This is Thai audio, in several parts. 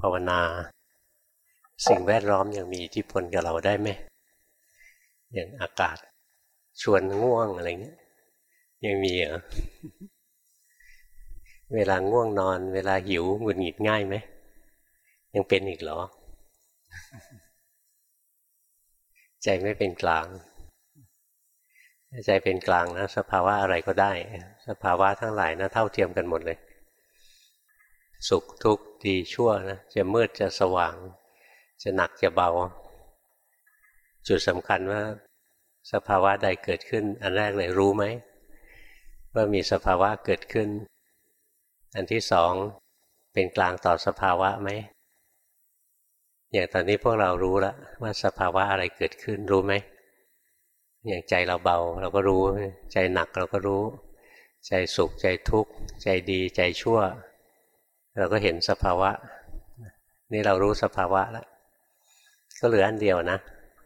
ภาวนา สิ่งแวดล้อมยังมีอิทธิพลกับเราได้ไหมอย่างอากาศชวนง่วงอะไรเงี้ยยังมีเหรอเวลาง่วงนอน เวลาหิวหงุดหงิดง่ายไหมยังเป็นอีกเหรอ ใจไม่เป็นกลาง ใจเป็นกลางนะ สภาวะอะไรก็ได้ สภาวะทั้งหลายนะเท่าเทียมกันหมดเลย สุขทุกข์ดีชั่วนะจะมืดจะสว่าง จะหนักจะเบา จุดสำคัญว่า สภาวะใดเกิดขึ้น อันแรกเลยรู้ไหมว่ามีสภาวะเกิดขึ้น อันที่สองเป็นกลางต่อสภาวะไหมอย่างตอนนี้พวกเรารู้แล้วว่าสภาวะอะไรเกิดขึ้นรู้ไหมอย่างใจเราเบาเราก็รู้ ใจหนักเราก็รู้ ใจสุขใจทุกข์ ใจดีใจชั่ว เราก็เห็นสภาวะ นี่เรารู้สภาวะแล้วก็เหลืออันเดียวนะ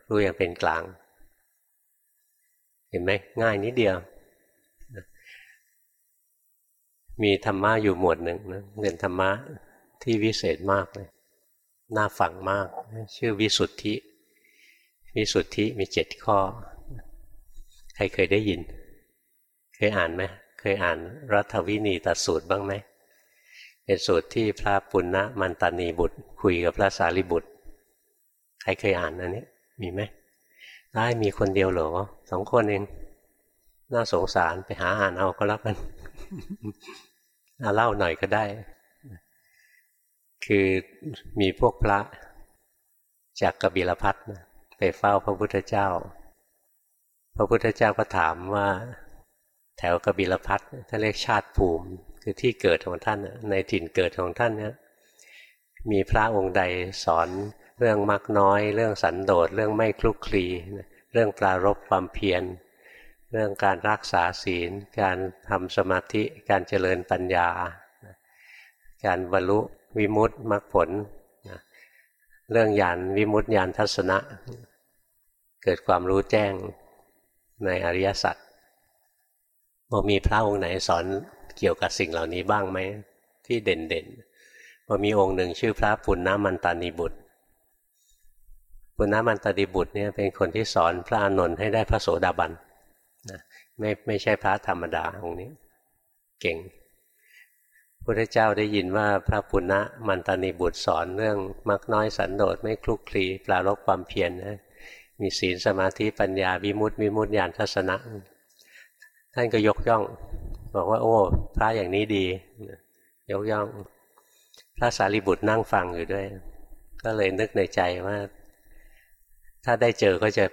รู้อย่างเป็นกลาง เห็นไหมง่ายนิดเดียว มีธรรมะอยู่หมวดหนึ่งนะเป็นธรรมะที่วิเศษมากเลยน่าฟังมาก ชื่อวิสุทธิ วิสุทธิมีเจ็ดข้อ ใครเคยได้ยิน เคยอ่านไหมเคยอ่านรัฐวินีตัดสูตรบ้างไหม เป็นสูตรที่พระปุณณมันตานีบุตร คุยกับพระสารีบุตร ใครเคยอ่านอันนี้มีไหมได้มีคนเดียวเหรอสองคนเองน่าสงสารไปหาอ่านเอาก็แล้วกันเล่าหน่อยก็ได้ คือมีพวกพระจากกบิลพัทไปเฝ้าพระพุทธเจ้า พระพุทธเจ้าก็ถามว่า แถวกบิลพัทท่านเรียกชาติภูมิ คือที่เกิดของท่านในถิ่นเกิดของท่านเนี่ยมีพระองค์ใดสอนเรื่องมักน้อย เรื่องสันโดษเรื่องไม่คลุกคลีเรื่องปรารบความเพียรเรื่องการรักษาศีล การทำสมาธิ การเจริญปัญญา การบรรลุวิมุตติมรรคผล เรื่องญาณวิมุตติญาณทัศนะ เกิดความรู้แจ้งในอริยสัจพอมีพระองค์ไหนสอน เกี่ยวกับสิ่งเหล่านี้บ้างไหมที่เด่นๆพอมีองค์หนึ่งชื่อพระปุณณมันตานีบุตรปุณณมันตานีบุตรเนี่ยเป็นคนที่สอนพระอานนท์ให้ได้พระโสดาบันนะไม่ไม่ใช่พระธรรมดาองค์นี้ เก่งพุทธเจ้าได้ยินว่าพระปุณณมันตานีบุตรสอนเรื่องมักน้อยสันโดษไม่คลุกคลีปลารบความเพียรนะมีศีลสมาธิปัญญาวิมุตติวิมุตติญาณทัศนะ ท่านก็ยกย่อง บอกว่า โอ้พระอย่างนี้ดี ยกย่อง พระสารีบุตรนั่งฟังอยู่ด้วย ก็เลยนึกในใจว่า ถ้าได้เจอก็จะ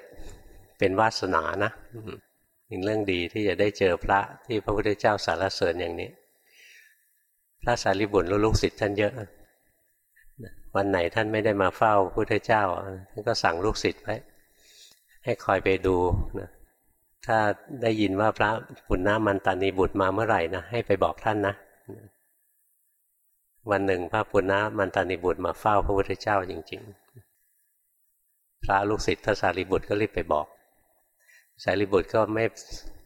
เป็นวาสนานะเป็นเรื่องดีที่จะได้เจอพระที่พระพุทธเจ้าสารเสริญอย่างนี้ พระสารีบุตรลูกศิษย์ท่านเยอะวันไหนท่านไม่ได้มาเฝ้าพุทธเจ้าท่านก็สั่งลูกศิษย์ไว้ให้คอยไปดูนะ ถ้าได้ยินว่าพระปุณณมันตานีบุตรมาเมื่อไหร่นะให้ไปบอกท่านนะ วันหนึ่งพระปุณณมันตานีบุตรมาเฝ้าพระพุทธเจ้าจริง ๆ พระลูกศิษย์พระสารีบุตรก็รีบไปบอกสารีบุตรก็ไม่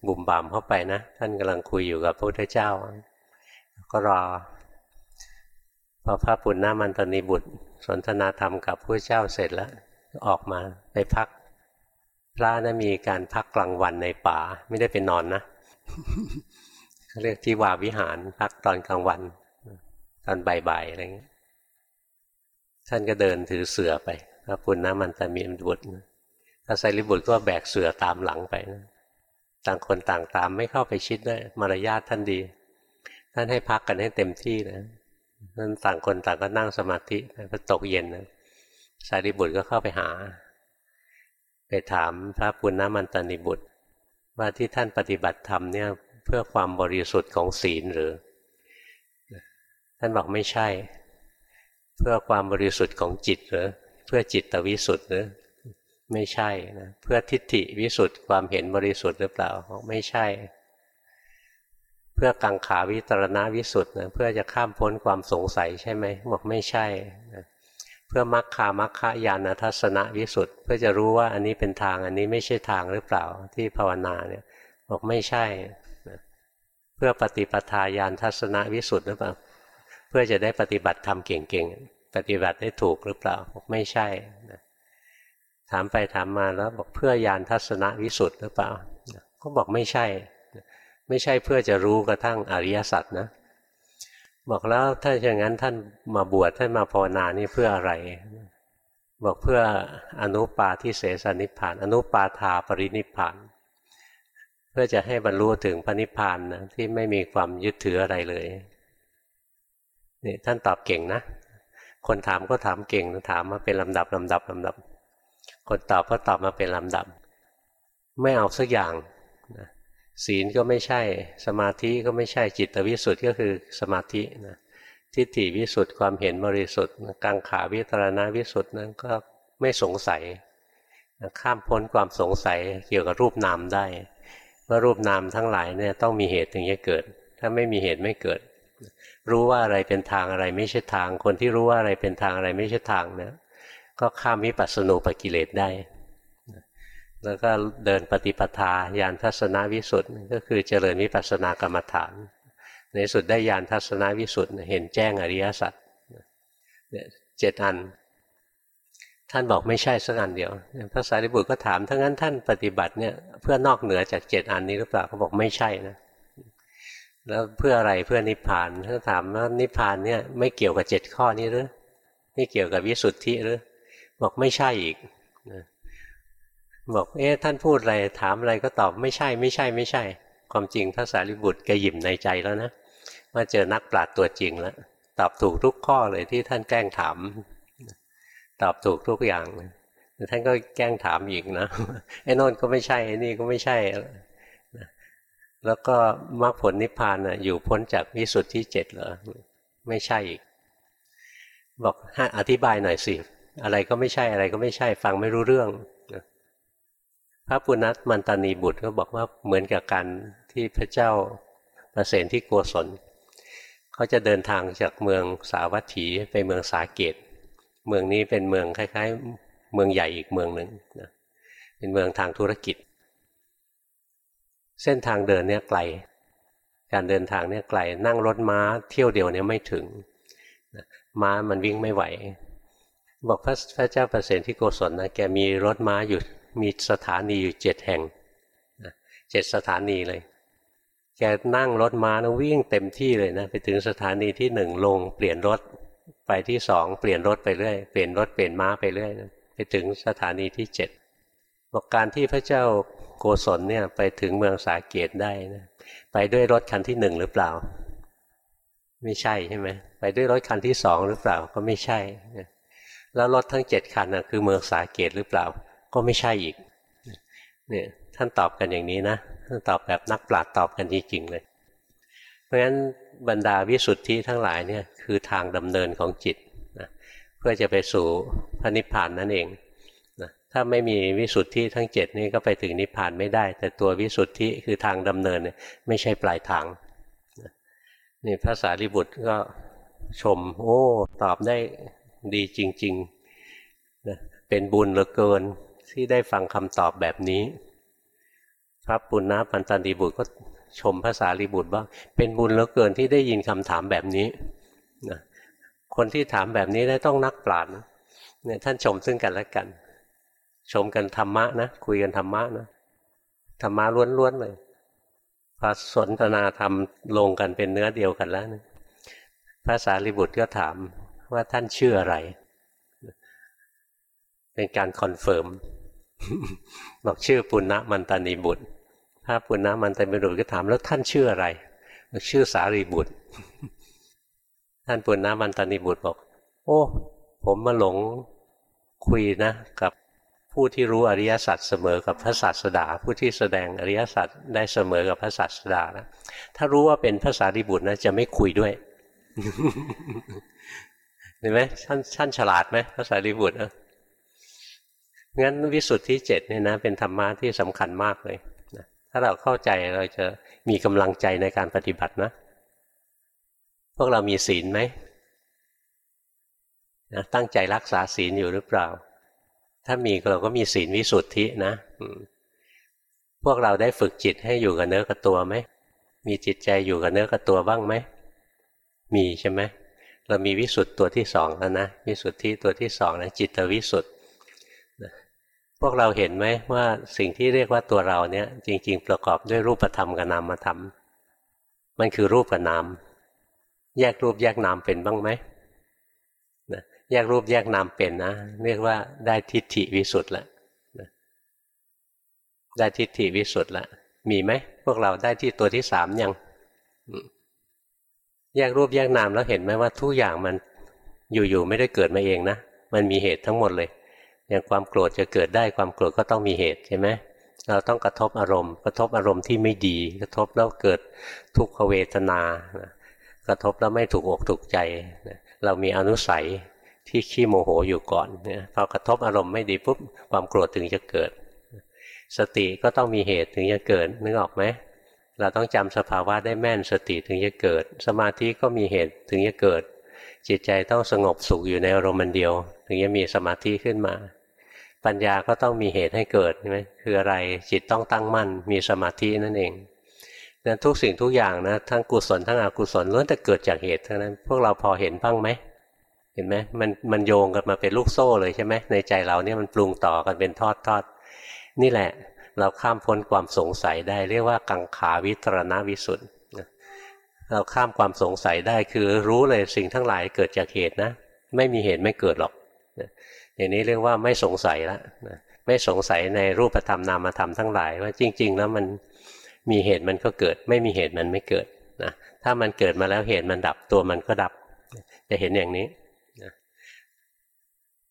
บุ่มบ่ามเข้าไปนะ ท่านกำลังคุยอยู่กับพระพุทธเจ้า ก็รอ พอพระปุณณมันตานีบุตร สนทนาธรรมกับพระเจ้าเสร็จแล้ว ออกมาไปพัก พระนะมีการพักกลางวันในป่า ไม่ได้ไปนอนนะเขาเรียกที่วาวิหารพักตอนกลางวัน ตอนบ่ายๆอะไรเงี้ยท่านก็เดินถือเสือไปพระปุณณมันตมีบุตรพระไสรีบุตรก็แบกเสือตามหลังไปนะต่างคนต่างตามไม่เข้าไปชิดด้วยมารยาทท่านดี ท่านให้พักกันให้เต็มที่นะท่านต่างคนต่างก็นั่งสมาธิพอตกเย็นนะสารีบุตรก็เข้าไปหา ไปถามพระปุณณมันตานิบุตร ว่าที่ท่านปฏิบัติธรรมเนี่ยเพื่อความบริสุทธิ์ของศีลหรือ ท่านบอกไม่ใช่ เพื่อความบริสุทธิ์ของจิตหรือ เพื่อจิตตวิสุทธิ์หรือ ไม่ใช่นะเพื่อทิฏฐิวิสุทธิ์ความเห็นบริสุทธิ์หรือเปล่าไม่ใช่ เพื่อกังขาวิตรณวิสุทธิ์นะเพื่อจะข้ามพ้นความสงสัยใช่ไหมบอกไม่ใช่นะ เพื่อมัคคามัคคายานทัศนวิสุทธ์เพื่อจะรู้ว่าอันนี้เป็นทางอันนี้ไม่ใช่ทางหรือเปล่าที่ภาวนาเนี่ยบอกไม่ใช่ เพื่อปฏิปทาญาณทัศนวิสุทธ์หรือเปล่า เพื่อจะได้ปฏิบัติธรรมเก่งๆ ปฏิบัติได้ถูกหรือเปล่าบอกไม่ใช่ถามไปถามมาแล้วบอกเพื่อยานทัศนวิสุทธ์หรือเปล่า ก็บอกไม่ใช่ ไม่ใช่เพื่อจะรู้กระทั่งอริยสัจนะ บอกแล้วถ้าอย่างนั้นท่านมาบวชท่านมาภาวนานี่เพื่ออะไร บอกเพื่ออนุปาทิเสสนิพานอนุปาทาปรินิพานเพื่อจะให้บรรลุถึงพระนิพานนะที่ไม่มีความยึดถืออะไรเลยนี่ท่านตอบเก่งนะ คนถามก็ถามเก่งถามมาเป็นลำดับลำดับลำดับ คนตอบก็ตอบมาเป็นลำดับ ไม่เอาสักอย่างนะ ศีลก็ไม่ใช่ สมาธิก็ไม่ใช่จิตวิสุทธิ์ก็คือสมาธินะทิฏฐิวิสุทธิ์ความเห็นบริสุทธิ์กังขาวิตรณวิสุทธิ์นั้นก็ไม่สงสัยข้ามพ้นความสงสัยเกี่ยวกับรูปนามได้ว่ารูปนามทั้งหลายเนี่ยต้องมีเหตุถึงจะเกิด ถ้าไม่มีเหตุไม่เกิด รู้ว่าอะไรเป็นทางอะไรไม่ใช่ทาง คนที่รู้ว่าอะไรเป็นทางอะไรไม่ใช่ทางเนี่ยก็ข้ามวิปัสสนูปกิเลสได้ แล้วก็เดินปฏิปทาญาณทัศนวิสุทธ์ก็คือเจริญวิปัสสนากรรมฐาน ในสุดได้ญาณทัศนวิสุทธ์เห็นแจ้งอริยสัจเจ็ดอัน ท่านบอกไม่ใช่สักอันเดียวพระสารีบุตรก็ถามถ้างั้นท่านปฏิบัติเนี่ยเพื่อนอกเหนือจากเจ็ดอันนี้หรือเปล่าเขาบอกไม่ใช่นะแล้วเพื่ออะไรเพื่อนิพพานถ้าถามว่านิพพานเนี่ยไม่เกี่ยวกับเจ็ดข้อนี้หรือไม่เกี่ยวกับวิสุทธิหรือบอกไม่ใช่อีก บอกเอ๊ะท่านพูดอะไรถามอะไรก็ตอบไม่ใช่ไม่ใช่ไม่ใช่ ความจริงพระสารีบุตรแกหยิมในใจแล้วนะว่าเจอนักปราชญ์ตัวจริงแล้วตอบถูกทุกข้อเลยที่ท่านแกล้งถาม ตอบถูกทุกอย่างท่านก็แกล้งถามอีกนะไอ้นนท์ก็ไม่ใช่ไอ้นี่ก็ไม่ใช่แล้วก็มรรคผลนิพพานอยู่พ้นจากวิสุทธิเจ็ดเหรอไม่ใช่อีก บอกให้อธิบายหน่อยสิ อะไรก็ไม่ใช่อะไรก็ไม่ใช่ฟังไม่รู้เรื่อง ระปุณณมันตานีบุตรก็บอกว่าเหมือนกับการที่พระเจ้าประเสนที่โกศลเขาจะเดินทางจากเมืองสาวัตถีไปเมืองสาเกต เมืองนี้เป็นเมืองคล้าย ๆ เมืองใหญ่อีกเมืองหนึ่งเป็นเมืองทางธุรกิจ เส้นทางเดินเนี่ยไกล การเดินทางเนี่ยไกลนั่งรถม้าเที่ยวเดียวเนี่ยไม่ถึงม้ามันวิ่งไม่ไหว บอกพระพระเจ้าประเสนที่โกศลนะแกมีรถม้าอยู่ มีสถานีอยู่เจ็ดแห่งเจ็ดสถานีเลย แกนั่งรถม้านะวิ่งเต็มที่เลยนะ ไปถึงสถานีที่หนึ่งลง เปลี่ยนรถไปที่สองเปลี่ยนรถไปเรื่อยเปลี่ยนรถเปลี่ยนม้าไปเรื่อยนะไปถึงสถานีที่เจ็ดบอกการที่พระเจ้าโกศลเนี่ยไปถึงเมืองสาเกตได้นะไปด้วยรถคันที่หนึ่งหรือเปล่า ไม่ใช่ใช่ไหมไปด้วยรถคันที่สองหรือเปล่าก็ไม่ใช่ แล้วรถทั้งเจ็ดคันนะคือเมืองสาเกตหรือเปล่า ก็ไม่ใช่อีกเนี่ยท่านตอบกันอย่างนี้นะท่านตอบแบบนักปราชญ์ตอบกันจริงๆเลย เพราะฉะนั้นบรรดาวิสุทธิทั้งหลายเนี่ยคือทางดำเนินของจิตนะเพื่อจะไปสู่พระนิพพานนั่นเองนะถ้าไม่มีวิสุทธิทั้งเจ็ดนี่ก็ไปถึงนิพพานไม่ได้ แต่ตัววิสุทธิคือทางดำเนินเนี่ยไม่ใช่ปลายทางนี่พระสารีบุตรก็ชม โอ้ ตอบได้ดีจริงๆนะเป็นบุญเหลือเกิน ที่ได้ฟังคำตอบแบบนี้ พระปุณณปันตันติบุตรก็ชมภาษารีบุตรว่าเป็นบุญเหลือเกินที่ได้ยินคำถามแบบนี้นะคนที่ถามแบบนี้ได้ต้องนักปราชญ์เนี่ยท่านชมซึ่งกันและกัน ชมกันธรรมะนะคุยกันธรรมะนะธรรมะล้วนๆเลยพอสนทนาธรรมลงกันเป็นเนื้อเดียวกันแล้วนะพระสารีบุตรก็ถามว่าท่านชื่ออะไร เป็นการ confirm บอกชื่อปุณณมันตานีบุตรพระปุณณมันตานีบุตรก็ถามแล้วท่านชื่ออะไรชื่อสารีบุตร ท่านปุณณมันตานีบุตรบอก โอ้ ผมมาหลงคุยนะ กับผู้ที่รู้อริยสัจเสมอกับพระศาสดา ผู้ที่แสดงอริยสัจได้เสมอกับพระศาสดานะถ้ารู้ว่าเป็นพระสารีบุตรนะจะไม่คุยด้วยเห็นไหมท่านท่านฉลาดไหมพระสารีบุตรนะ งั้นวิสุทธิเจ็ดเนี่ยนะเป็นธรรมะที่สำคัญมากเลยนะถ้าเราเข้าใจเราจะมีกำลังใจในการปฏิบัตินะ พวกเรามีศีลไหมนะตั้งใจรักษาศีลอยู่หรือเปล่า ถ้ามีเราก็มีศีลวิสุทธินะพวกเราได้ฝึกจิตให้อยู่กับเนื้อกับตัวไหมมีจิตใจอยู่กับเนื้อกับตัวบ้างไหมมีใช่ไหมเรามีวิสุทธ์ตัวที่สองแล้วนะวิสุทธิตัวที่สองนะจิตวิสุทธ์ พวกเราเห็นไหมว่าสิ่งที่เรียกว่าตัวเราเนี่ย จริง ๆ ประกอบด้วยรูปธรรมกับนามธรรม มันคือรูปกับนาม แยกรูปแยกนามเป็นบ้างไหมนะแยกรูปแยกนามเป็นนะ เรียกว่าได้ทิฏฐิวิสุทธ์แล้วได้ทิฏฐิวิสุทธ์แล้วมีไหมพวกเราได้ที่ตัวที่สามยังแยกรูปแยกนามแล้วเห็นไหมว่าทุกอย่างมันอยู่ๆไม่ได้เกิดมาเองนะ มันมีเหตุทั้งหมดเลย อย่างความโกรธจะเกิดได้ความโกรธก็ต้องมีเหตุใช่ไหมเราต้องกระทบอารมณ์ กระทบอารมณ์ที่ไม่ดี กระทบแล้วเกิดทุกขเวทนา กระทบแล้วไม่ถูกอกถูกใจ เรามีอนุสัยที่ขี้โมโหอยู่ก่อนเนี่ยพอกระทบอารมณ์ไม่ดีปุ๊บความโกรธถึงจะเกิด สติก็ต้องมีเหตุถึงจะเกิดนึกออกไหมเราต้องจำสภาวะได้แม่นสติถึงจะเกิด สมาธิก็มีเหตุถึงจะเกิด จิตใจต้องสงบสุขอยู่ในอารมณ์เดียว ถึงจะมีสมาธิขึ้นมา ปัญญาก็ต้องมีเหตุให้เกิดใช่ไหมคืออะไรจิตต้องตั้งมั่น มีสมาธินั่นเองนั้นทุกสิ่งทุกอย่างนะทั้งกุศลทั้งอกุศลล้วนแต่เกิดจากเหตุทั้งนั้น พวกเราพอเห็นบ้างไหมเห็นไหมมันมันโยงกันมาเป็นลูกโซ่เลยใช่ไหมในใจเราเนี่ยมันปรุงต่อกันเป็นทอดทอดนี่แหละเราข้ามพ้นความสงสัยได้เรียกว่ากังขาวิตรณวิสุทธิ์เราข้ามความสงสัยได้คือรู้เลยสิ่งทั้งหลายเกิดจากเหตุนะ ไม่มีเหตุไม่เกิดหรอก อย่างนี้เรียกว่าไม่สงสัยแล้วไม่สงสัยในรูปธรรมนามธรรมทั้งหลาย ว่าจริง ๆ แล้วมันมีเหตุมันก็เกิด ไม่มีเหตุมันไม่เกิดนะถ้ามันเกิดมาแล้วเหตุมันดับตัวมันก็ดับ จะเห็นอย่างนี้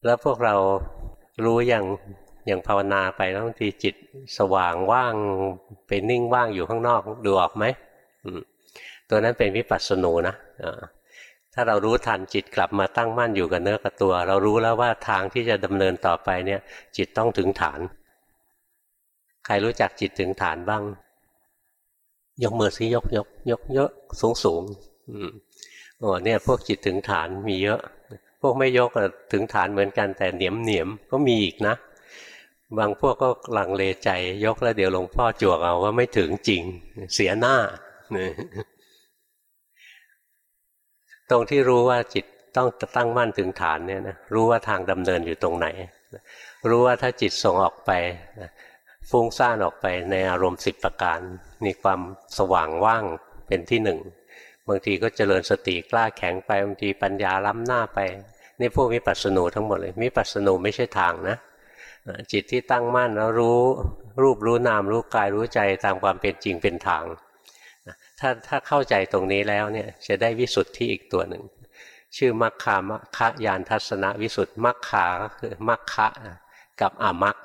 แล้วพวกเรารู้อย่างอย่างภาวนาไปแล้วบางทีจิตสว่างว่างเป็นนิ่งว่างอยู่ข้างนอกดูออกไหมตัวนั้นเป็นวิปัสสนูนะ ถ้าเรารู้ทันจิตกลับมาตั้งมั่นอยู่กับเนื้อกับตัว เรารู้แล้วว่าทางที่จะดำเนินต่อไปเนี่ย จิตต้องถึงฐาน ใครรู้จักจิตถึงฐานบ้าง ยกมือซิยกยกยกเยอะสูงสูงอืมโอ้เนี่ย พวกจิตถึงฐานมีเยอะ พวกไม่ยกถึงฐานเหมือนกันแต่เหนียมเหนียมก็มีอีกนะ บางพวกก็หลังเลใจ ยกแล้วเดี๋ยวหลวงพ่อจวกเอาว่าไม่ถึงจริง เสียหน้า ตรงที่รู้ว่าจิตต้องตั้งมั่นถึงฐานเนี่ยนะรู้ว่าทางดำเนินอยู่ตรงไหน รู้ว่าถ้าจิตส่งออกไปฟุ้งซ่านออกไปในอารมณ์สิบประการ มีความสว่างว่างเป็นที่หนึ่งบางทีก็เจริญสติกล้าแข็งไปบางทีปัญญาล้ำหน้าไปนี่พวกมิปัสสนูทั้งหมดเลยมิปัสสนูไม่ใช่ทางนะจิตที่ตั้งมั่นแล้วรู้รูปรู้นามรู้กายรู้ใจตามความเป็นจริงเป็นทาง ถ้าถ้าเข้าใจตรงนี้แล้วเนี่ยจะได้วิสุทธิอีกตัวหนึ่ง ชื่อมัคคามัคะยานทัศนวิสุทธิมัคคาก็คือมัคคะกับอามัค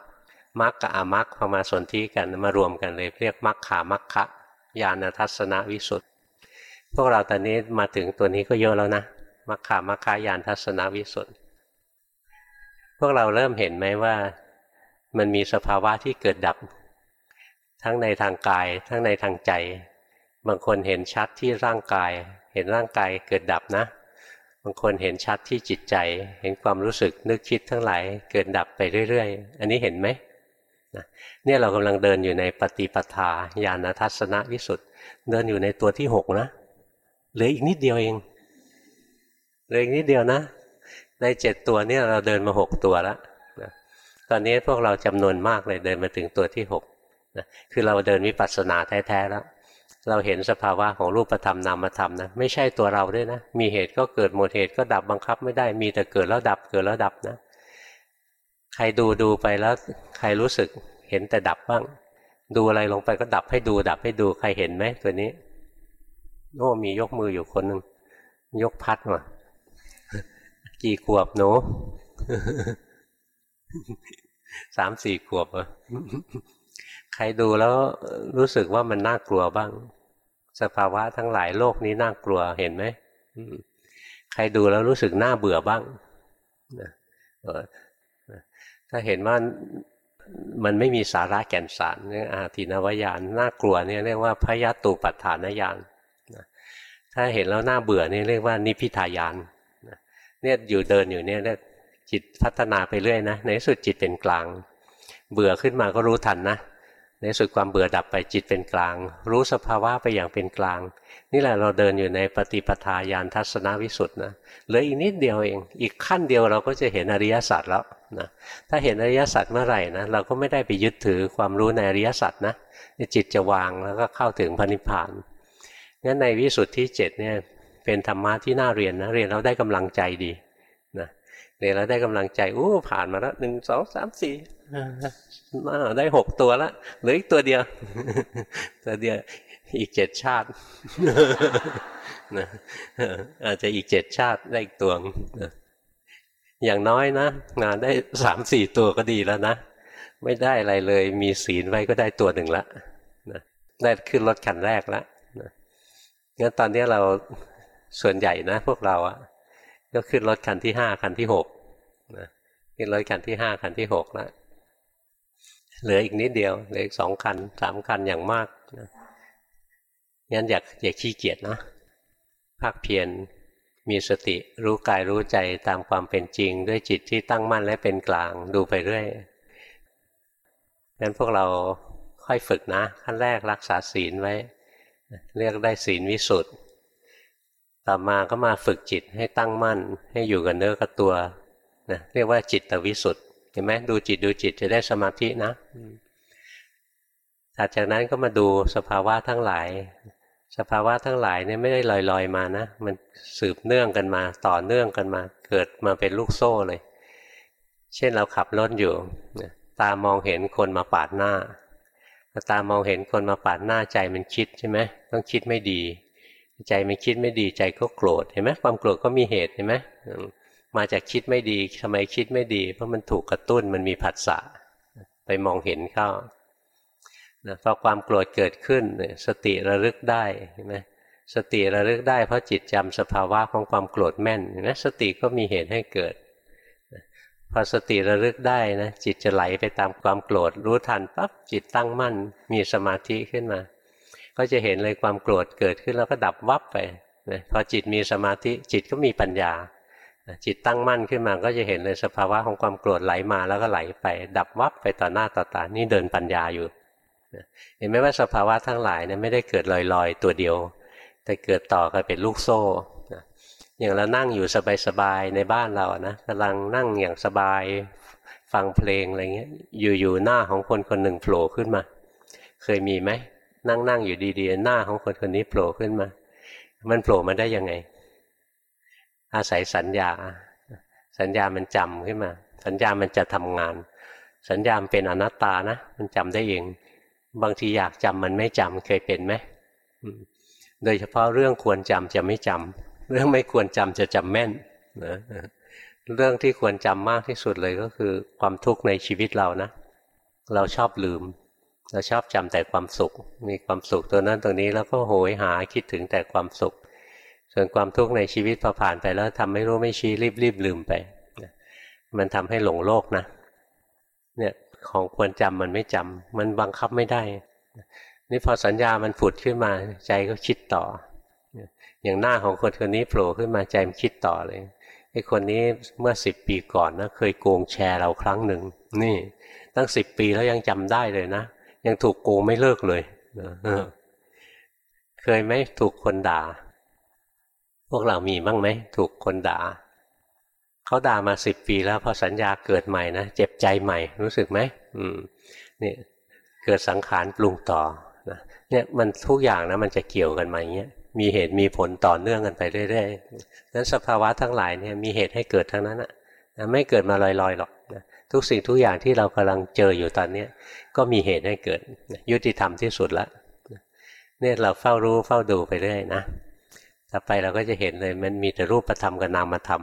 มัคกับอามัคพอมาสนธิกันมารวมกันเลย เรียกมัคคามัคคะยานทัศนวิสุทธิพวกเราตอนนี้มาถึงตัวนี้ก็เยอะแล้วนะมัคคามัคคายานทัศนวิสุทธิพวกเราเริ่มเห็นไหมว่ามันมีสภาวะที่เกิดดับ ทั้งในทางกาย ทั้งในทางใจ บางคนเห็นชัดที่ร่างกาย เห็นร่างกายเกิดดับนะ บางคนเห็นชัดที่จิตใจ เห็นความรู้สึกนึกคิดทั้งหลายเกิดดับไปเรื่อย ๆ อันนี้เห็นไหมเนี่ยเรากำลังเดินอยู่ในปฏิปทาญาณทัศนวิสุทธ์เดินอยู่ในตัวที่หกนะเหลืออีกนิดเดียวเองเหลืออีกนิดเดียวนะ ในเจ็ดตัวเนี่ยเราเดินมาหกตัวแล้วตอนนี้พวกเราจำนวนมากเลยเดินมาถึงตัวที่หกนะคือเราเดินวิปัสสนาแท้ๆแล้ว เราเห็นสภาวะของรูปธรรมนามธรรมนะไม่ใช่ตัวเราด้วยนะ มีเหตุก็เกิดหมดเหตุก็ดับบังคับไม่ได้มีแต่เกิดแล้วดับเกิดแล้วดับนะ ใครดูดูไปแล้วใครรู้สึกเห็นแต่ดับบ้าง ดูอะไรลงไปก็ดับให้ดู ดับให้ดูใครเห็นไหมตัวนี้โอ้มียกมืออยู่คนหนึ่งยกพัดมากี่ขวบหนูสามสี่ขวบอะใครดูแล้วรู้สึกว่ามันน่ากลัวบ้าง สภาวะทั้งหลายโลกนี้น่ากลัวเห็นไหมใครดูแล้วรู้สึกน่าเบื่อบ้างถ้าเห็นว่ามันไม่มีสาระแก่นสารเนี่ยอาทินวายานน่ากลัวเนี่ยเรียกว่าพยาตูปัฏฐานญาณถ้าเห็นแล้วน่าเบื่อเนี่ยเรียกว่านิพิทายานเนี่ยอยู่เดินอยู่เนี่ยจิตพัฒนาไปเรื่อยนะในสุดจิตเป็นกลาง เบื่อขึ้นมาก็รู้ทันนะ ในสุดความเบื่อดับไปจิตเป็นกลาง รู้สภาวะไปอย่างเป็นกลาง นี่แหละเราเดินอยู่ในปฏิปทาญาณทัศนวิสุทธ์นะเหลืออีกนิดเดียวเอง อีกขั้นเดียวเราก็จะเห็นอริยสัจแล้วนะถ้าเห็นอริยสัจเมื่อไหร่นะเราก็ไม่ได้ไปยึดถือความรู้ในอริยสัจนะจิตจะวางแล้วก็เข้าถึงพระนิพพานงั้นในวิสุทธิเจ็ดเนี่ยเป็นธรรมะที่น่าเรียนนะเรียนแล้วได้กำลังใจดีนะเรียนแล้วได้กำลังใจอู้ผ่านมาแล้วหนึ่งสองสามสี่ ได้หกตัวแล้วเหลืออีกตัวเดียว ตัวเดียว อีกเจ็ดชาตินะอาจจะอีกเจ็ดชาติได้อีกตัวอย่างน้อยนะงานได้สามสี่ตัวก็ดีแล้วนะ ไม่ได้อะไรเลย มีศีลไว้ก็ได้ตัวหนึ่งละนะได้ขึ้นรถคันแรกแล้วนะงั้นตอนนี้เราส่วนใหญ่นะ พวกเราอะก็ขึ้นรถคันที่ห้าคันที่หกนะขึ้นรถคันที่ห้าคันที่หกแล้ว เหลืออีกนิดเดียวเหลืออีกสองคันสามคันอย่างมากนะงั้นอยากอย่าขี้เกียจนะภาคเพียรมีสติรู้กายรู้ใจตามความเป็นจริง ด้วยจิตที่ตั้งมั่นและเป็นกลางดูไปเรื่อยงั้นพวกเราค่อยฝึกนะ ขั้นแรกรักษาศีลไว้ เรียกได้ศีลวิสุทธ์ต่อมาก็มาฝึกจิตให้ตั้งมั่น ให้อยู่กับเนื้อกับตัวนะเรียกว่าจิตตวิสุทธ์ เห็นไหมดูจิตดูจิตจะได้สมาธินะถัดจากนั้นก็มาดูสภาวะทั้งหลาย สภาวะทั้งหลายเนี่ยไม่ได้ลอยๆมานะ มันสืบเนื่องกันมา ต่อเนื่องกันมา เกิดมาเป็นลูกโซ่เลย เช่นเราขับรถอยู่ ตามองเห็นคนมาปาดหน้าตามองเห็นคนมาปาดหน้าใจมันคิดใช่ไหมต้องคิดไม่ดี ใจมันคิดไม่ดีใจก็โกรธเห็นไหมความโกรธก็มีเหตุเห็นไหม มาจากคิดไม่ดีทำไมคิดไม่ดี เพราะมันถูกกระตุ้นมันมีผัสสะไปมองเห็นเข้านะพอความโกรธเกิดขึ้นสติระลึกได้เห็นไหมสติระลึกได้เพราะจิตจำสภาวะของความโกรธแม่นเห็นไหมสติก็มีเหตุให้เกิดพอสติระลึกได้นะจิตจะไหลไปตามความโกรธรู้ทันปั๊บจิตตั้งมั่น มีสมาธิขึ้นมา ก็จะเห็นเลยความโกรธเกิดขึ้นแล้วก็ดับวับไปนะพอจิตมีสมาธิจิตก็มีปัญญา จิตตั้งมั่นขึ้นมาก็จะเห็นเลยสภาวะของความโกรธไหลมาแล้วก็ไหลไป ดับวับไปต่อหน้าต่อตานี่เดินปัญญาอยู่เห็นไหมว่าสภาวะทั้งหลายเนี่ยไม่ได้เกิดลอยๆ ตัวเดียว แต่เกิดต่อกันเป็นลูกโซ่อย่างเรานั่งอยู่สบายๆในบ้านเรานะกำลังนั่งอย่างสบายฟังเพลงอะไรเงี้ยอยู่ๆหน้าของคนคนหนึ่งโผล่ขึ้นมา เคยมีไหมนั่งนั่งอยู่ดีๆ หน้าของคนคนนี้โผล่ขึ้นมา มันโผล่มาได้ยังไง อาศัยสัญญา สัญญามันจำขึ้นมา สัญญามันจะทำงาน สัญญาเป็นอนัตตานะ มันจำได้เอง บางทีอยากจำมันไม่จำเคยเป็นไหมโดยเฉพาะเรื่องควรจำจะไม่จำเรื่องไม่ควรจำจะจำแม่นนะเรื่องที่ควรจำมากที่สุดเลยก็คือความทุกข์ในชีวิตเรานะ เราชอบลืม เราชอบจำแต่ความสุข มีความสุขตัวนั้นตรงนี้แล้วก็โหยหาคิดถึงแต่ความสุข ส่วนความทุกข์ในชีวิตพอผ่านไปแล้วทำไม่รู้ไม่ชี้รีบรีบลืมไป มันทำให้หลงโลกนะ เนี่ยของควรจำมันไม่จำมันบังคับไม่ได้ นี่พอสัญญามันผุดขึ้นมาใจก็คิดต่อ อย่างหน้าของคนคนนี้โผล่ขึ้นมาใจมันคิดต่อเลยไอ้คนนี้เมื่อสิบปีก่อนนะเคยโกงแชร์เราครั้งหนึ่งนี่ตั้งสิบปีแล้วยังจำได้เลยนะยังถูกโกงไม่เลิกเลยเคยไหมถูกคนด่า พวกเรามีบ้างไหมถูกคนด่าเขาด่ามาสิบปีแล้วพอสัญญาเกิดใหม่นะเจ็บใจใหม่ รู้สึกไหมอืมนี่เกิดสังขารปรุงต่อนะเนี่ยมันทุกอย่างนะมันจะเกี่ยวกันมาอย่างเงี้ยมีเหตุมีผลต่อเนื่องกันไปเรื่อยๆนั้นสภาวะทั้งหลายเนี่ยมีเหตุให้เกิดทั้งนั้นนะไม่เกิดมาลอยๆหรอกนะทุกสิ่งทุกอย่างที่เรากำลังเจออยู่ตอนนี้ก็มีเหตุให้เกิดยุติธรรมที่สุดแล้วเนี่ยเราเฝ้ารู้เฝ้าดูไปเรื่อยนะ ต่อไปเราก็จะเห็นเลยมันมีแต่รูปธรรมกับนามธรรม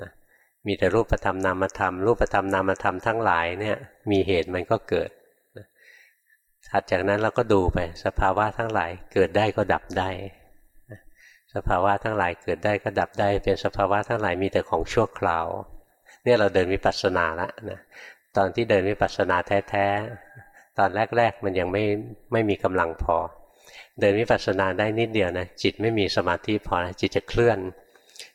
นะมีแต่รูปธรรมนามธรรม รูปธรรมนามธรรมทั้งหลายเนี่ยมีเหตุมันก็เกิดถัดจากนั้นเราก็ดูไปสภาวะทั้งหลายเกิดได้ก็ดับได้ สภาวะทั้งหลายเกิดได้ก็ดับได้ เป็นสภาวะทั้งหลายมีแต่ของชั่วคราวเนี่ยเราเดินวิปัสสนาละนะตอนที่เดินวิปัสสนาแท้ๆตอนแรกๆมันยังไม่ไม่มีกำลังพอ เดินวิปัสสนาได้นิดเดียวนะจิตไม่มีสมาธิพอนะจิตจะเคลื่อน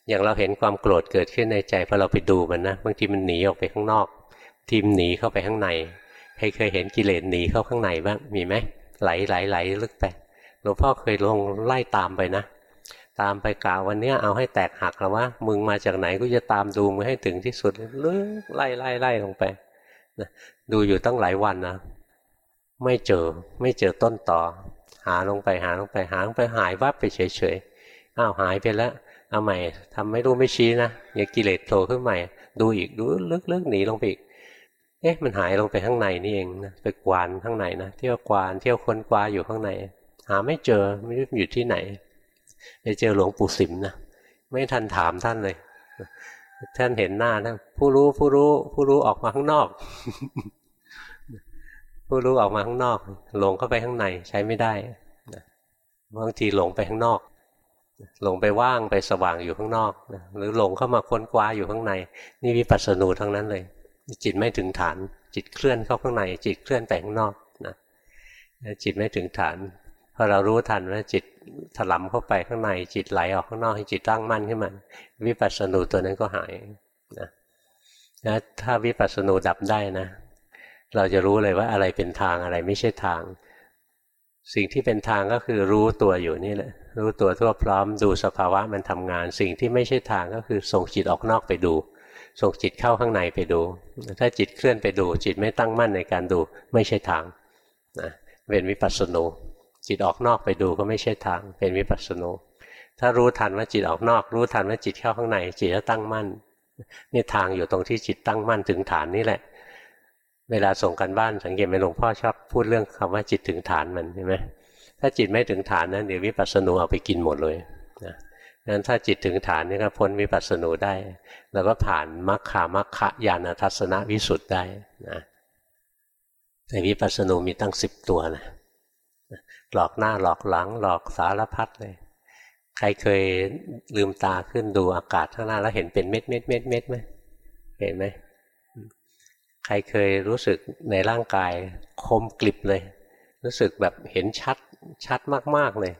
อย่างเราเห็นความโกรธเกิดขึ้นในใจพอเราไปดูมันนะบางทีมันหนีออกไปข้างนอกทีมหนีเข้าไปข้างในใครเคยเห็นกิเลสหนีเข้าข้างในบ้างมีไหมไหลไหลไหลลึกไปหลวงพ่อเคยลงไล่ตามไปนะ ตามไปกล่าววันนี้เอาให้แตกหักแล้วว่ามึงมาจากไหนก็จะตามดูมึงให้ถึงที่สุดลึกไล่ไล่ไล่ลงไปนะดูอยู่ตั้งหลายวันนะไม่เจอไม่เจอต้นต่อ หาลงไปหาลงไปหาลงไปหายวับไปเฉยๆอ้าวหายไปแล้วเอาใหม่ทำไม่รู้ไม่ชี้นะอย่ากิเลสโผล่ขึ้นใหม่ ดูอีกดูลึกๆหนีลงไปอีกเอ๊ะมันหายลงไปข้างในนี่เองนะไปกวานข้างในนะเที่ยวกวานเที่ยวค้นกวาอยู่ข้างใน หาไม่เจอไม่รู้อยู่ที่ไหนไปเจอหลวงปู่สิมนะไม่ทันถามท่านเลยท่านเห็นหน้านะผู้รู้ผู้รู้ผู้รู้ออกมาข้างนอก ผู้รู้ออกมาข้างนอก หลงเข้าไปข้างในใช้ไม่ได้บางทีหลงไปข้างนอก หลงไปว่างไปสว่างอยู่ข้างนอกหรือหลงเข้ามาค้นคว้าอยู่ข้างใน นี่วิปัสสนูทั้งนั้นเลย จิตไม่ถึงฐาน จิตเคลื่อนเข้าข้างใน จิตเคลื่อนไปข้างนอกนะจิตไม่ถึงฐานพอเรารู้ทันว่าจิตถลำเข้าไปข้างใน จิตไหลออกข้างนอกให้จิตตั้งมั่นขึ้นมาวิปัสสนูตัวนั้นก็หายนะนะถ้าวิปัสสนูดับได้นะ เราจะรู้เลยว่าอะไรเป็นทางอะไรไม่ใช่ทาง สิ่งที่เป็นทางก็คือรู้ตัวอยู่นี่แหละ รู้ตัวทั่วพร้อมดูสภาวะมันทำงาน สิ่งที่ไม่ใช่ทางก็คือส่งจิตออกนอกไปดู ส่งจิตเข้าข้างในไปดู ถ้าจิตเคลื่อนไปดู จิตไม่ตั้งมั่นในการดูไม่ใช่ทางนะเป็นวิปัสสนูจิตออกนอกไปดูก็ไม่ใช่ทาง เป็นวิปัสสนูถ้ารู้ทันว่าจิตออกนอก รู้ทันว่าจิตเข้าข้างในจิตจะตั้งมั่นนี่ทางอยู่ตรงที่จิตตั้งมั่นถึงฐานนี่แหละ เวลาส่งกันบ้านสังเกตไหมหลวงพ่อชอบพูดเรื่องคำว่าจิตถึงฐานมันเห็นไหมถ้าจิตไม่ถึงฐานนั้นเดี๋ยววิปัสสนูเอาไปกินหมดเลยนะนั้นถ้าจิตถึงฐานนี่ก็พ้นวิปัสสนูได้ แล้วก็ผ่านมรรคามัคคะญาณทัศนวิสุทธ์ได้นะแต่วิปัสสนูมีตั้งสิบตัวนะหลอกหน้าหลอกหลังหลอกสารพัดเลย ใครเคยลืมตาขึ้นดูอากาศข้างหน้าแล้วเห็นเป็นเม็ดเม็ดเม็ดเม็ดไหมเห็นไหม ใครเคยรู้สึกในร่างกายคมกลิบเลย รู้สึกแบบเห็นชัดชัดมากๆเลย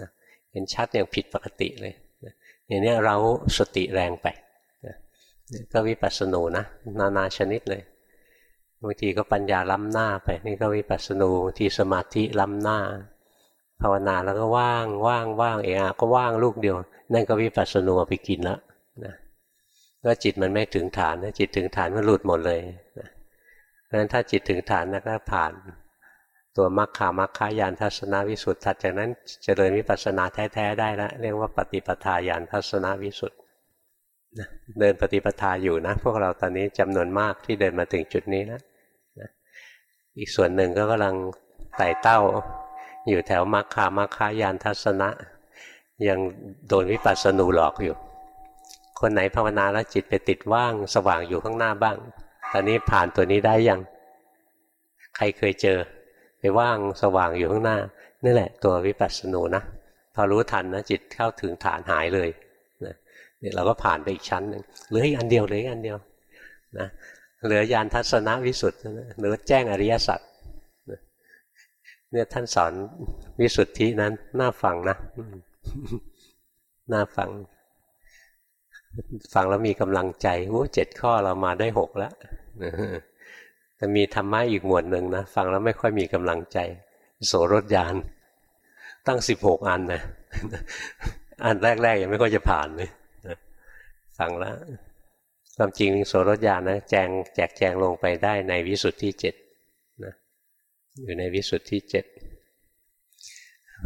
นะเห็นชัดอย่างผิดปกติเลยอย่างนี้เราสติแรงไปก็วิปัสสนูนะนานาชนิดเลยบางทีก็ปัญญาล้ำหน้าไปนี่ก็วิปัสสนูทีสมาธิล้ำหน้า ภาวนาแล้วก็ว่างว่างว่างเอะก็ว่างลูกเดียว นั่นก็วิปัสสนูไปกินแล้ว นะก็จิตมันไม่ถึงฐานนะจิตถึงฐานมันหลุดหมดเลยนะเพราะฉะนั้นถ้าจิตถึงฐานนะก็ผ่าน ตัวมรรคามัคคายานทัศนวิสุทธิ์ถัดจากนั้นเจริญวิปัสสนาแท้ๆได้แล้วเรียกว่าปฏิปทาญาณทัศนวิสุทธิ์เดินปฏิปทาอยู่นะ พวกเราตอนนี้จำนวนมากที่เดินมาถึงจุดนี้นะอีกส่วนหนึ่งก็กำลังไต่เต้า อยู่แถวมรรคามัคคายานทัศนะ ยังโดนวิปัสสนูหลอกอยู่ คนไหนภาวนาแล้วจิตไปติดว่าง สว่างอยู่ข้างหน้าบ้าง ตอนนี้ผ่านตัวนี้ได้ยัง ใครเคยเจอ ไปว่างสว่างอยู่ข้างหน้านี่แหละ ตัววิปัสสนูนะพอรู้ทันนะจิตเข้าถึงฐานหายเลยนะเนี่ยเราก็ผ่านไปอีกชั้นหนึ่งเหลืออีกอันเดียวเหลืออีกอันเดียวนะเหลือยานทัศนวิสุทธิ์เหลือแจ้งอริยสัจเนี่ยท่านสอนวิสุทธินั้นน่าฟังนะน่าฟัง ฟังแล้วมีกำลังใจโอ้เจ็ดข้อเรามาได้หกแล้วแต่มีธรรมะอีกหมวดหนึ่งนะฟังแล้วไม่ค่อยมีกำลังใจ โสรถยาน ตั้งสิบหกอันนะอันแรกๆยังไม่ค่อยจะผ่านเลยฟังแล้วความจริงโสรถยานนะแจงแจกแจงลงไปได้ในวิสุทธิเจ็ดนะอยู่ในวิสุทธิเจ็ด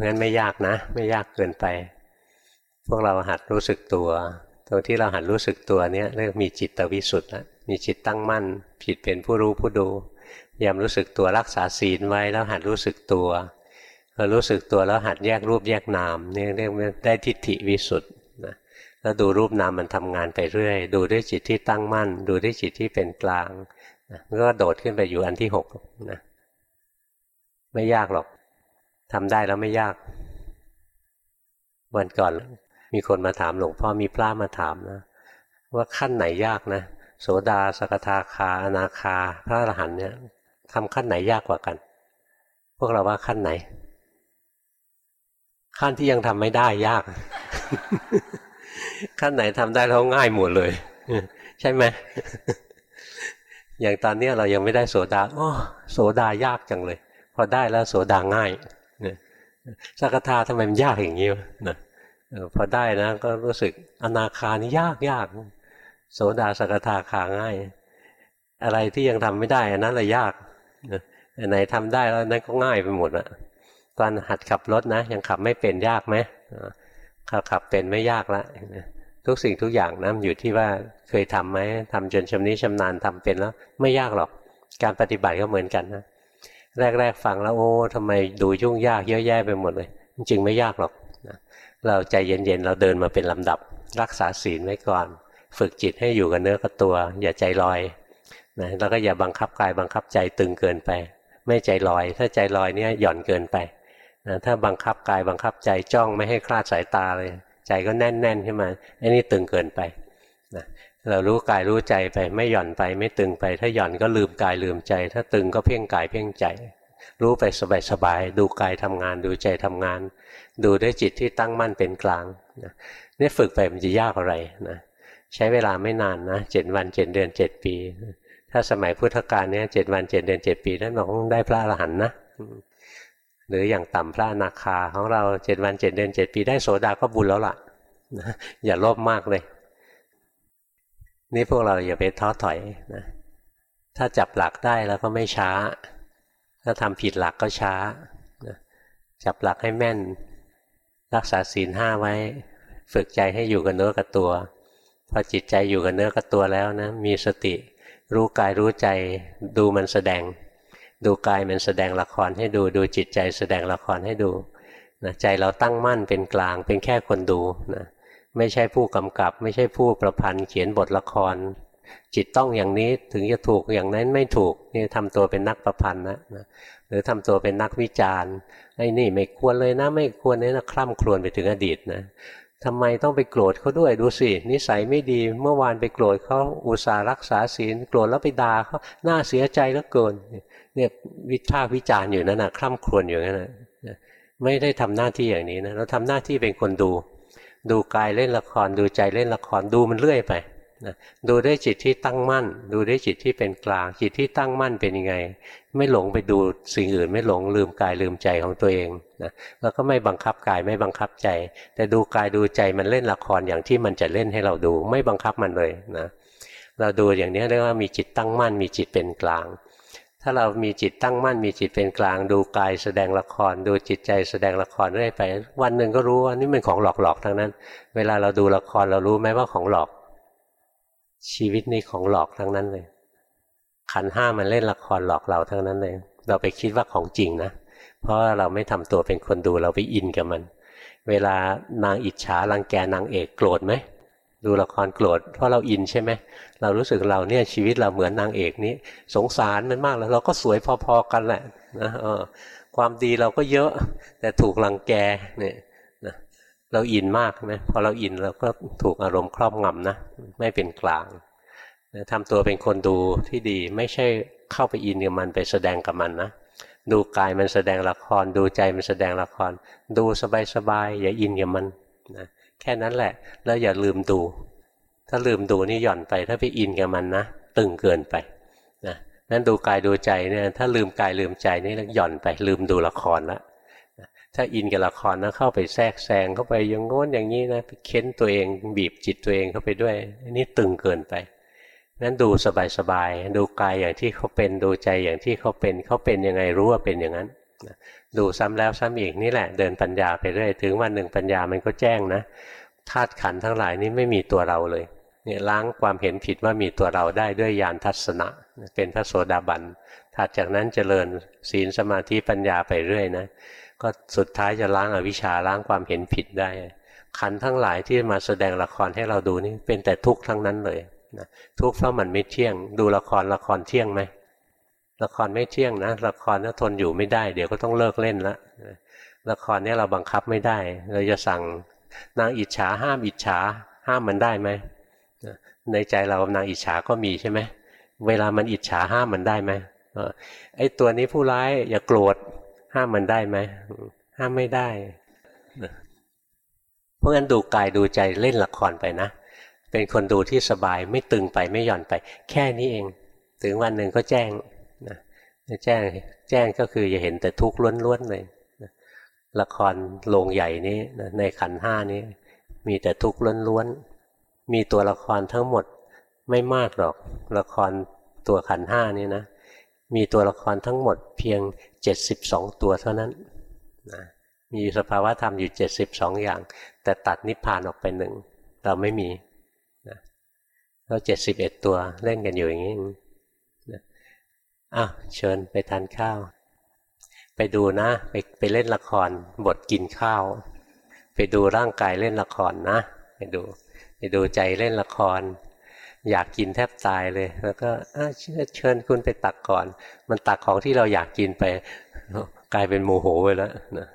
งั้นไม่ยากนะ ไม่ยากเกินไป พวกเราหัดรู้สึกตัว ตรงที่เราหัดรู้สึกตัวเนี้ยเรียกมีจิตวิสุทธิ์แล้วมีจิตตั้งมั่น ผิดเป็นผู้รู้ผู้ดูยามรู้สึกตัวรักษาศีลไว้แล้วหัดรู้สึกตัวพอรู้สึกตัวแล้วหัดแยกรูปแยกนามนี่เรียกได้ทิฏฐิวิสุทธ์นะแล้วดูรูปนามมันทำงานไปเรื่อย ดูด้วยจิตที่ตั้งมั่น ดูด้วยจิตที่เป็นกลางนะก็โดดขึ้นไปอยู่อันที่หกนะไม่ยากหรอกทำได้แล้วไม่ยาก วันก่อน มีคนมาถามหลวงพ่อมีพระมาถามนะ ว่าขั้นไหนยากนะ โสดาสกทาคาอนาคา พระอรหันต์เนี่ยทำขั้นไหนยากกว่ากัน พวกเราว่าขั้นไหน ขั้นที่ยังทำไม่ได้ยาก ขั้นไหนทำได้แล้วง่ายหมดเลย ใช่ไหมอย่างตอนนี้เรายังไม่ได้โสดาโอ้โสดายากจังเลย พอได้แล้วโสดาง่ายเนี่ยสักทาทำไมมันยากอย่างนี้นะ พอได้นะก็รู้สึกอนาคานี่ยากยากโสดาสกทาคาง่าย อะไรที่ยังทำไม่ได้อันนั้นเลยยากไหนทำได้แล้วนั่นก็ง่ายไปหมดอะตอนหัดขับรถนะ ยังขับไม่เป็นยากไหมขับขับเป็นไม่ยากละทุกสิ่งทุกอย่างนะมันอยู่ที่ว่าเคยทํำไหมทำจนชำนิชำนาญทำเป็นแล้ว ไม่ยากหรอกการปฏิบัติก็เหมือนกันนะแรกๆฟังแล้วโอ้ทำไมดูยุ่งยากเยอะแยะไปหมดเลยจริงๆไม่ยากหรอก เราใจเย็นๆ เราเดินมาเป็นลำดับ รักษาศีลไว้ก่อน ฝึกจิตให้อยู่กับเนื้อกับตัว อย่าใจลอยนะแล้วก็อย่าบังคับกายบังคับใจตึงเกินไป ไม่ใจลอย ถ้าใจลอยเนี่ยหย่อนเกินไปนะถ้าบังคับกายบังคับใจจ้องไม่ให้คลาดสายตาเลย ใจก็แน่นๆขึ้นมาอันนี้ตึงเกินไปนะเรารู้กายรู้ใจไปไม่หย่อนไปไม่ตึงไป ถ้าหย่อนก็ลืมกายลืมใจ ถ้าตึงก็เพ่งกายเพ่งใจ รู้ไปสบายๆดูกายทำงาน ดูใจทำงาน ดูด้วยจิตที่ตั้งมั่นเป็นกลางนะนี่ฝึกไปมันจะยากอะไรนะใช้เวลาไม่นานนะเจ็ดวันเจ็ดเดือนเจ็ดปี ถ้าสมัยพุทธกาลเนี่ยเจ็ดวันเจ็ดเดือนเจ็ดปีนั่นบอกต้องได้พระอรหันต์นะหรืออย่างต่ำพระนาคาของเราเจ็ดวันเจ็ดเดือนเจ็ดปี ได้โสดาก็บุญแล้วล่ะอย่าโลภมากเลย นี่พวกเราอย่าไปท้อถอยนะถ้าจับหลักได้แล้วก็ไม่ช้า ถ้าทำผิดหลักก็ช้า จับหลักให้แม่น รักษาศีลห้าไว้ ฝึกใจให้อยู่กับเนื้อกับตัว พอจิตใจอยู่กับเนื้อกับตัวแล้วนะ มีสติ รู้กายรู้ใจ ดูมันแสดง ดูกายมันแสดงละครให้ดู ดูจิตใจแสดงละครให้ดูนะใจเราตั้งมั่นเป็นกลาง เป็นแค่คนดูนะไม่ใช่ผู้กำกับ ไม่ใช่ผู้ประพันธ์เขียนบทละคร จิตต้องอย่างนี้ถึงจะถูกอย่างนั้นไม่ถูกนี่ทำตัวเป็นนักประพันธ์นะหรือทำตัวเป็นนักวิจารณ์ไอ้นี่ไม่ควรเลยนะ ไม่ควรเลยนะคล่ำครวญไปถึงอดีตนะทำไมต้องไปโกรธเขาด้วยดูสินิสัยไม่ดีเมื่อวานไปโกรธเขาอุตส่าห์รักษาศีลโกรธแล้วไปด่าเขาหน้าเสียใจแล้วเกินเนี่ยวิพาวิจารณ์อยู่นั่นนะคล่ำครวญอยู่นั่นนะไม่ได้ทำหน้าที่อย่างนี้นะเราทำหน้าที่เป็นคนดู ดูกายเล่นละครดูใจเล่นละครดูมันเรื่อยไป นะดูด้วยจิตที่ตั้งมั่น ดูด้วยจิตที่เป็นกลาง จิตที่ตั้งมั่นเป็นยังไง ไม่หลงไปดูสิ่งอื่น ไม่หลงลืมกายลืมใจของตัวเองนะแล้วก็ไม่บังคับกายไม่บังคับใจ แต่ดูกายดูใจมันเล่นละครอย่างที่มันจะเล่นให้เราดู ไม่บังคับมันเลยนะเราดูอย่างนี้เรียกว่ามีจิตตั้งมั่น มีจิตเป็นกลาง ถ้าเรามีจิตตั้งมั่น มีจิตเป็นกลาง ดูกายแสดงละคร ดูจิตใจแสดงละครเรื่อยไป วันหนึ่งก็รู้ว่านี่เป็นของหลอกๆทั้งนั้น เวลาเราดูละครเรารู้ไหมว่าของหลอก ชีวิตนี้ของหลอกทั้งนั้นเลย ขันห้ามันเล่นละครหลอกเราทั้งนั้นเลย เราไปคิดว่าของจริงนะ เพราะเราไม่ทำตัวเป็นคนดูเราไปอินกับมัน เวลานางอิจฉารังแกนางเอกโกรธไหมดูละครโกรธเพราะเราอินใช่ไหมเรารู้สึกเราเนี่ยชีวิตเราเหมือนนางเอกนี้ สงสารมันมากแล้ว เราก็สวยพอๆกันแหละนะความดีเราก็เยอะ แต่ถูกรังแกเนี่ย เราอินมากไหมพอเราอินเราก็ถูกอารมณ์ครอบงำนะไม่เป็นกลางทำตัวเป็นคนดูที่ดีไม่ใช่เข้าไปอินกับมันไปแสดงกับมันนะดูกายมันแสดงละคร ดูใจมันแสดงละคร ดูสบายๆอย่าอินกับมันนะแค่นั้นแหละ แล้วอย่าลืมดู ถ้าลืมดูนี่หย่อนไป ถ้าไปอินกับมันนะตึงเกินไปนะนั้นดูกายดูใจเนี่ยถ้าลืมกายลืมใจนี่หย่อนไป ลืมดูละครละ ถ้าอินกับละครนะเข้าไปแทรกแซงเข้าไปอย่างโน้นอย่างนี้นะไปเค้นตัวเองบีบจิตตัวเองเข้าไปด้วยอันนี้ตึงเกินไปนั้นดูสบายๆดูกายอย่างที่เขาเป็นดูใจอย่างที่เขาเป็นเขาเป็นยังไงรู้ว่าเป็นอย่างนั้นดูซ้ำแล้วซ้ำอีกนี่แหละ เดินปัญญาไปเรื่อยถึงวันหนึ่งปัญญามันก็แจ้งนะธาตุขันทั้งหลายนี้ไม่มีตัวเราเลยเนี่ยล้างความเห็นผิดว่ามีตัวเราได้ด้วยญาณทัศนะ เป็นพระโสดาบันถัดจากนั้นเจริญศีลสมาธิปัญญาไปเรื่อยนะ ก็สุดท้ายจะล้างอาวิชชาล้างความเห็นผิดได้ ขันทั้งหลายที่มาแสดงละครให้เราดูนี่เป็นแต่ทุกข์ทั้งนั้นเลยนะทุกข์เพราะมันไม่เที่ยง ดูละครละครเที่ยงไหมละครไม่เที่ยงนะละครน่าทนอยู่ไม่ได้ เดี๋ยวก็ต้องเลิกเล่นละละครนี้เราบังคับไม่ได้ เราจะสั่งนางอิจฉาห้ามอิจฉาห้ามมันได้ไหมในใจเรานางอิจฉาก็มีใช่ไหมเวลามันอิจฉาห้ามมันได้ไหมไอ้ตัวนี้ผู้ร้ายอย่าโกรธ ห้ามมันได้ไหมห้ามไม่ได้เพราะงั้นดูกายดูใจเล่นละครไปนะ เป็นคนดูที่สบายไม่ตึงไปไม่หย่อนไป แค่นี้เอง ถึงวันหนึ่งก็แจ้งนะแจ้งแจ้งก็คือจะเห็นแต่ทุกข์ล้วนๆเลยนะละครโรงใหญ่นี้นะในขันห้านี้ มีแต่ทุกข์ล้วนๆมีตัวละครทั้งหมดไม่มากหรอก ละครตัวขันห้านี้นะ มีตัวละครทั้งหมดเพียง 72 ตัวเท่านั้นนะมีสภาวะธรรมอยู่ 72 อย่าง แต่ตัดนิพพานออกไปหนึ่งเราไม่มีนะแล้ว71ตัวเล่นกันอยู่อย่างนี้นะอ้าวเชิญไปทานข้าว ไปดูนะ ไปไปเล่นละครบทกินข้าว ไปดูร่างกายเล่นละครนะ ไปดู ไปดูใจเล่นละคร อยากกินแทบตายเลย แล้วก็เชิญคุณไปตักก่อน มันตักของที่เราอยากกินไป กลายเป็นโมโหไปแล้วนะ